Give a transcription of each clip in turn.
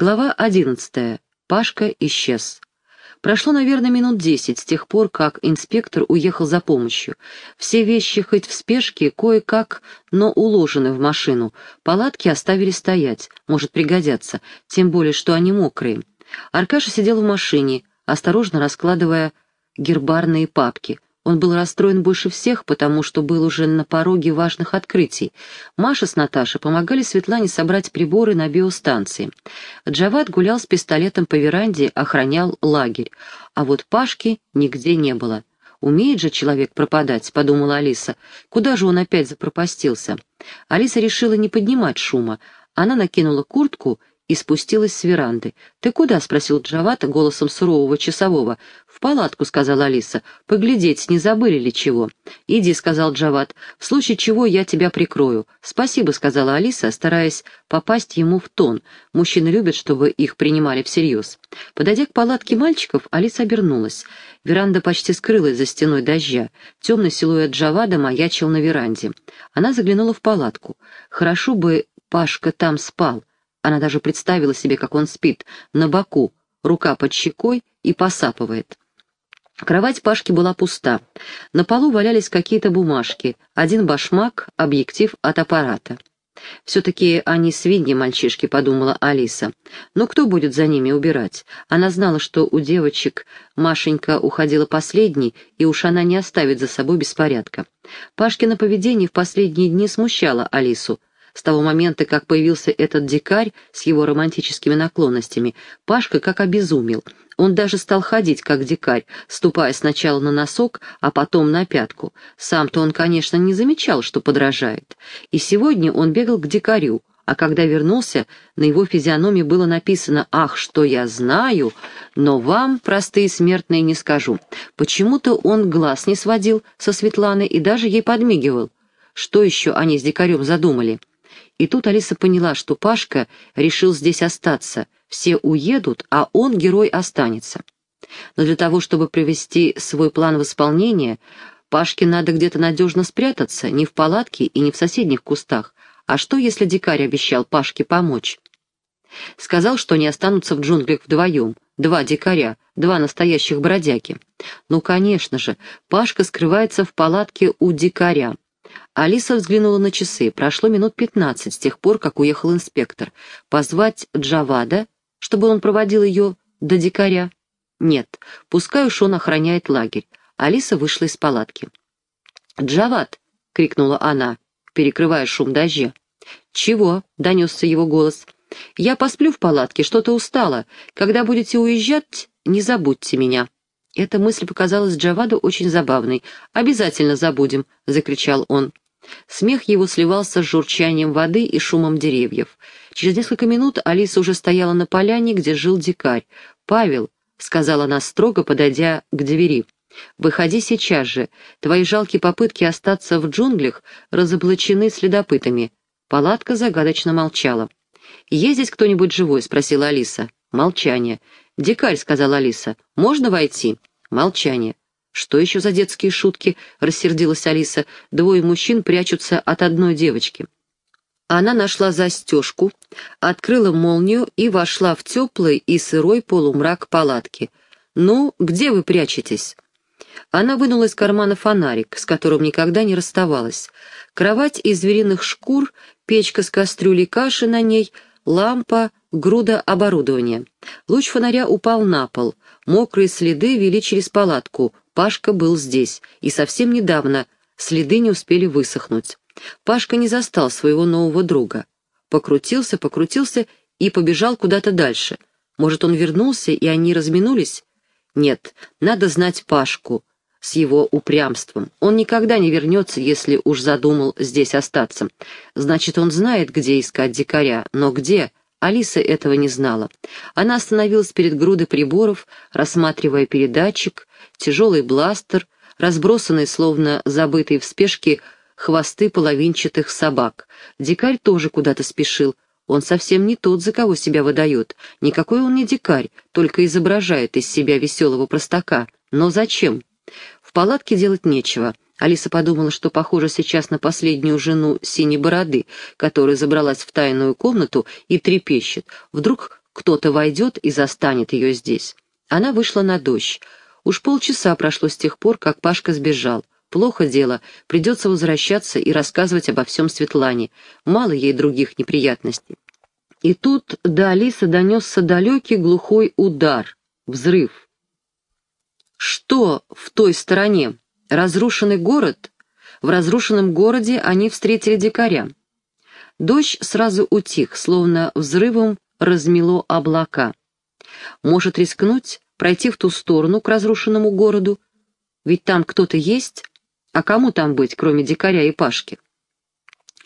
Глава одиннадцатая. Пашка исчез. Прошло, наверное, минут десять с тех пор, как инспектор уехал за помощью. Все вещи, хоть в спешке, кое-как, но уложены в машину. Палатки оставили стоять, может пригодятся, тем более, что они мокрые. Аркаша сидел в машине, осторожно раскладывая гербарные папки — он был расстроен больше всех, потому что был уже на пороге важных открытий. Маша с Наташей помогали Светлане собрать приборы на биостанции. Джават гулял с пистолетом по веранде, охранял лагерь. А вот Пашки нигде не было. «Умеет же человек пропадать», — подумала Алиса. «Куда же он опять запропастился?» Алиса решила не поднимать шума. Она накинула куртку и спустилась с веранды. «Ты куда?» — спросил Джавата голосом сурового часового. «В палатку», — сказала Алиса. «Поглядеть, не забыли ли чего?» «Иди», — сказал Джават. «В случае чего я тебя прикрою». «Спасибо», — сказала Алиса, стараясь попасть ему в тон. Мужчины любят, чтобы их принимали всерьез. Подойдя к палатке мальчиков, Алиса обернулась. Веранда почти скрылась за стеной дождя. Темный силуэт Джавада маячил на веранде. Она заглянула в палатку. «Хорошо бы Пашка там спал». Она даже представила себе, как он спит, на боку, рука под щекой и посапывает. Кровать Пашки была пуста. На полу валялись какие-то бумажки, один башмак, объектив от аппарата. «Все-таки они свиньи, мальчишки», — подумала Алиса. «Но кто будет за ними убирать?» Она знала, что у девочек Машенька уходила последней, и уж она не оставит за собой беспорядка. Пашкино поведение в последние дни смущало Алису. С того момента, как появился этот дикарь с его романтическими наклонностями, Пашка как обезумел. Он даже стал ходить как дикарь, ступая сначала на носок, а потом на пятку. Сам-то он, конечно, не замечал, что подражает. И сегодня он бегал к дикарю, а когда вернулся, на его физиономии было написано «Ах, что я знаю, но вам, простые смертные, не скажу». Почему-то он глаз не сводил со Светланы и даже ей подмигивал. Что еще они с дикарем задумали? И тут Алиса поняла, что Пашка решил здесь остаться. Все уедут, а он, герой, останется. Но для того, чтобы привести свой план в исполнение, Пашке надо где-то надежно спрятаться, не в палатке и не в соседних кустах. А что, если дикарь обещал Пашке помочь? Сказал, что они останутся в джунглях вдвоем. Два дикаря, два настоящих бродяги. Ну, конечно же, Пашка скрывается в палатке у дикаря. Алиса взглянула на часы. Прошло минут пятнадцать с тех пор, как уехал инспектор. Позвать Джавада, чтобы он проводил ее до дикаря? Нет, пускай уж он охраняет лагерь. Алиса вышла из палатки. «Джавад!» — крикнула она, перекрывая шум дождя. «Чего?» — донесся его голос. «Я посплю в палатке, что-то устала. Когда будете уезжать, не забудьте меня». Эта мысль показалась Джаваду очень забавной. «Обязательно забудем!» — закричал он. Смех его сливался с журчанием воды и шумом деревьев. Через несколько минут Алиса уже стояла на поляне, где жил дикарь. «Павел», — сказала она строго, подойдя к двери, — «выходи сейчас же. Твои жалкие попытки остаться в джунглях разоблачены следопытами». Палатка загадочно молчала. «Есть здесь кто-нибудь живой?» — спросила Алиса. Молчание. «Дикарь», — сказала Алиса, — «можно войти?» Молчание. «Что еще за детские шутки?» — рассердилась Алиса. «Двое мужчин прячутся от одной девочки». Она нашла застежку, открыла молнию и вошла в теплый и сырой полумрак палатки. «Ну, где вы прячетесь?» Она вынула из кармана фонарик, с которым никогда не расставалась. Кровать из звериных шкур, печка с кастрюлей каши на ней, лампа, груда оборудования. Луч фонаря упал на пол. Мокрые следы вели через палатку, Пашка был здесь, и совсем недавно следы не успели высохнуть. Пашка не застал своего нового друга. Покрутился, покрутился и побежал куда-то дальше. Может, он вернулся, и они разминулись? Нет, надо знать Пашку с его упрямством. Он никогда не вернется, если уж задумал здесь остаться. Значит, он знает, где искать дикаря, но где? Алиса этого не знала. Она остановилась перед грудой приборов, рассматривая передатчик, тяжелый бластер, разбросанные, словно забытые в спешке, хвосты половинчатых собак. Дикарь тоже куда-то спешил. Он совсем не тот, за кого себя выдает. Никакой он не дикарь, только изображает из себя веселого простака. Но зачем? В палатке делать нечего. Алиса подумала, что похоже сейчас на последнюю жену синей бороды, которая забралась в тайную комнату и трепещет. Вдруг кто-то войдет и застанет ее здесь. Она вышла на дождь. Уж полчаса прошло с тех пор, как Пашка сбежал. Плохо дело, придется возвращаться и рассказывать обо всем Светлане. Мало ей других неприятностей. И тут до Алисы донесся далекий глухой удар, взрыв. Что в той стороне? Разрушенный город? В разрушенном городе они встретили дикаря. Дождь сразу утих, словно взрывом размело облака. Может рискнуть, пройти в ту сторону, к разрушенному городу? Ведь там кто-то есть, а кому там быть, кроме дикаря и Пашки?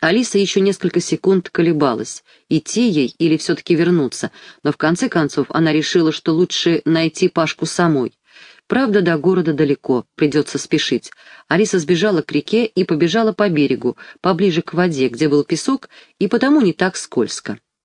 Алиса еще несколько секунд колебалась, идти ей или все-таки вернуться, но в конце концов она решила, что лучше найти Пашку самой. Правда, до города далеко, придется спешить. Алиса сбежала к реке и побежала по берегу, поближе к воде, где был песок, и потому не так скользко.